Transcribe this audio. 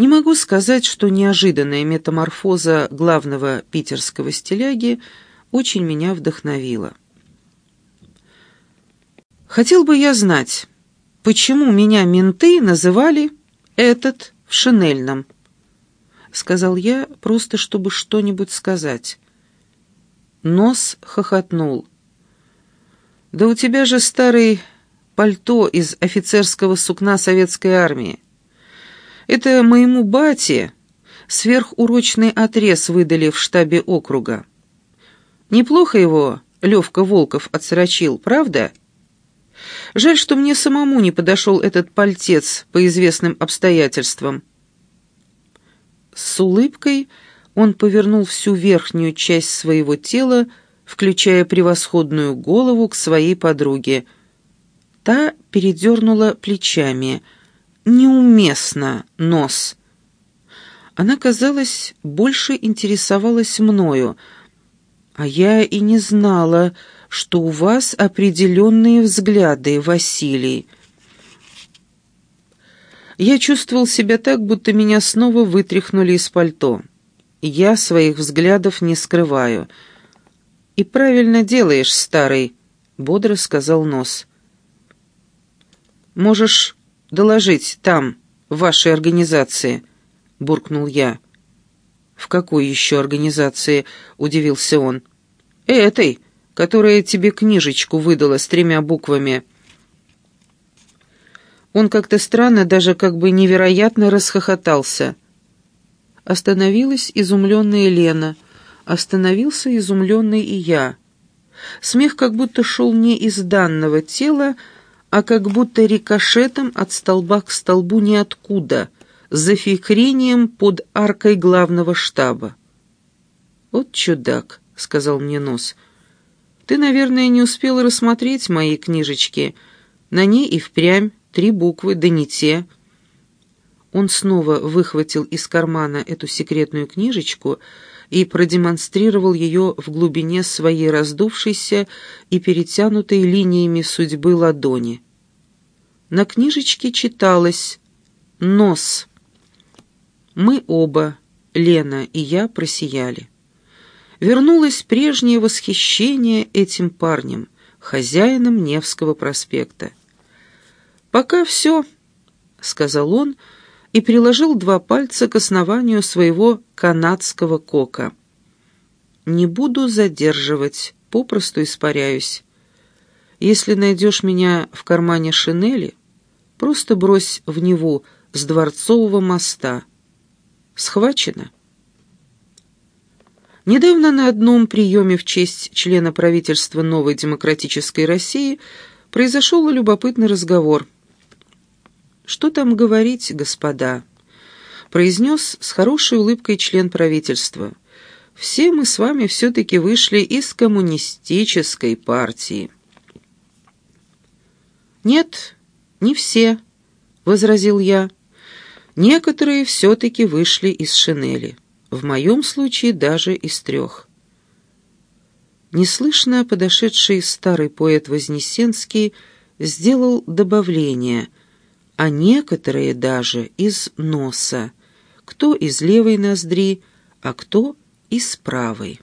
Не могу сказать, что неожиданная метаморфоза главного питерского стиляги очень меня вдохновила. Хотел бы я знать, почему меня менты называли «этот» в шинельном, — сказал я, просто чтобы что-нибудь сказать. Нос хохотнул. «Да у тебя же старый пальто из офицерского сукна советской армии. Это моему бате сверхурочный отрез выдали в штабе округа. Неплохо его Левка Волков отсрочил, правда?» Жаль, что мне самому не подошел этот пальтец по известным обстоятельствам. С улыбкой он повернул всю верхнюю часть своего тела, включая превосходную голову, к своей подруге. Та передернула плечами. «Неуместно, нос». Она, казалось, больше интересовалась мною, а я и не знала, что у вас определенные взгляды, Василий. Я чувствовал себя так, будто меня снова вытряхнули из пальто. Я своих взглядов не скрываю. «И правильно делаешь, старый», — бодро сказал Нос. «Можешь доложить там, в вашей организации», — буркнул я. «В какой еще организации?» — удивился он. «Этой, которая тебе книжечку выдала с тремя буквами». Он как-то странно, даже как бы невероятно расхохотался. Остановилась изумленная Лена. Остановился изумленный и я. Смех как будто шел не из данного тела, а как будто рикошетом от столба к столбу ниоткуда, с зафикрением под аркой главного штаба. «Вот чудак», — сказал мне нос, — ты, наверное, не успел рассмотреть мои книжечки. На ней и впрямь три буквы, да не те». Он снова выхватил из кармана эту секретную книжечку и продемонстрировал ее в глубине своей раздувшейся и перетянутой линиями судьбы ладони. На книжечке читалось «Нос». Мы оба, Лена и я, просияли вернулось прежнее восхищение этим парнем, хозяином Невского проспекта. «Пока все», — сказал он и приложил два пальца к основанию своего канадского кока. «Не буду задерживать, попросту испаряюсь. Если найдешь меня в кармане шинели, просто брось в него с Дворцового моста. Схвачено?» Недавно на одном приеме в честь члена правительства Новой Демократической России произошел любопытный разговор. «Что там говорить, господа?» произнес с хорошей улыбкой член правительства. «Все мы с вами все-таки вышли из коммунистической партии». «Нет, не все», — возразил я. «Некоторые все-таки вышли из шинели» в моем случае даже из трех. Неслышно подошедший старый поэт Вознесенский сделал добавление, а некоторые даже из носа, кто из левой ноздри, а кто из правой.